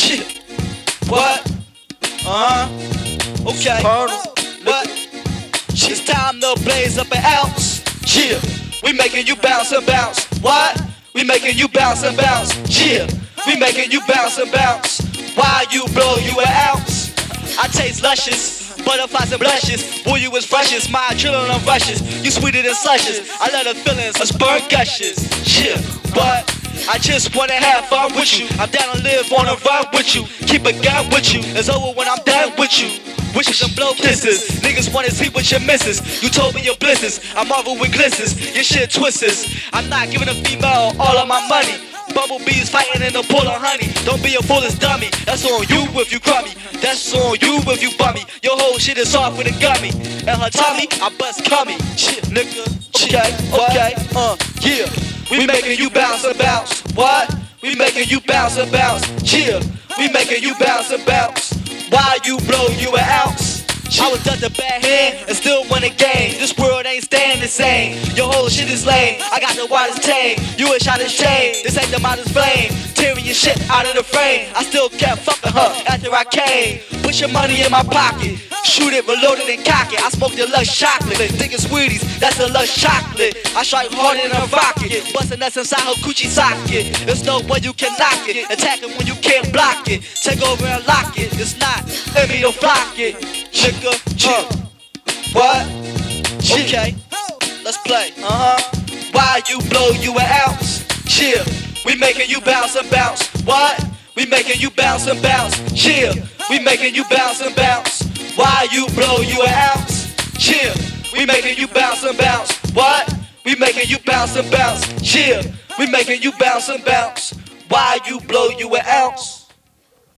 Shit. What? Uh huh. Okay. What? It's time to blaze up an ounce. Yeah. We making you bounce and bounce. What? We making you bounce and bounce. Yeah. We making you bounce and bounce. Why you blow you an ounce? I taste luscious, butterflies and blushes. Boy, you was freshest, my adrenaline rushes. You sweeter than slushes. I love the feelings of spur gushes. Yeah, but I just wanna have fun with you. I'm down to live on a run with you. Keep a guy with you. It's over when I'm done with you. Wishes and blow kisses. Niggas wanna see what you misses. You told me your blisses. I marvel with glistens. Your shit twists. I'm not giving a female all of my money. Bumblebees fighting in a pool of honey. Don't be a foolish dummy. That's on you if you crummy. That's on you if you bummy. Your whole shit is soft with a gummy. And her tummy, I bust cummy. Shit, nigga. Okay, okay, uh, yeah. We making you bounce and bounce. What? We making you bounce and bounce. Chill. We making you bounce and bounce. Why you blow you an ounce? I was dealt a bad hand and still won a game. This world ain't staying the same. Your whole shit is lame. I got the widest tame. You a shot of shame. This ain't the modest flame. Tearing your shit out of the frame. I still kept fucking her after I came. Put your money in my pocket. Shoot it, reload it, and cock it. I smoke the lush chocolate. Thinking sweeties, that's the lush chocolate. I strike harder than a rocket. Bustin' that's inside her coochie socket. There's no way you can knock it. Attack it when you can't block it. Take over and lock it. It's not to flock it. Nigga, uh. What? Okay, let's play. Uh huh. Why you blow you an ounce? Chill. We making you bounce and bounce. What? We making you bounce and bounce. Chill. We making you bounce and bounce. Why you blow you an ounce? Chill. We making you bounce and bounce. What? We making you bounce and bounce. Chill. We making you bounce and bounce. Why you blow you an ounce?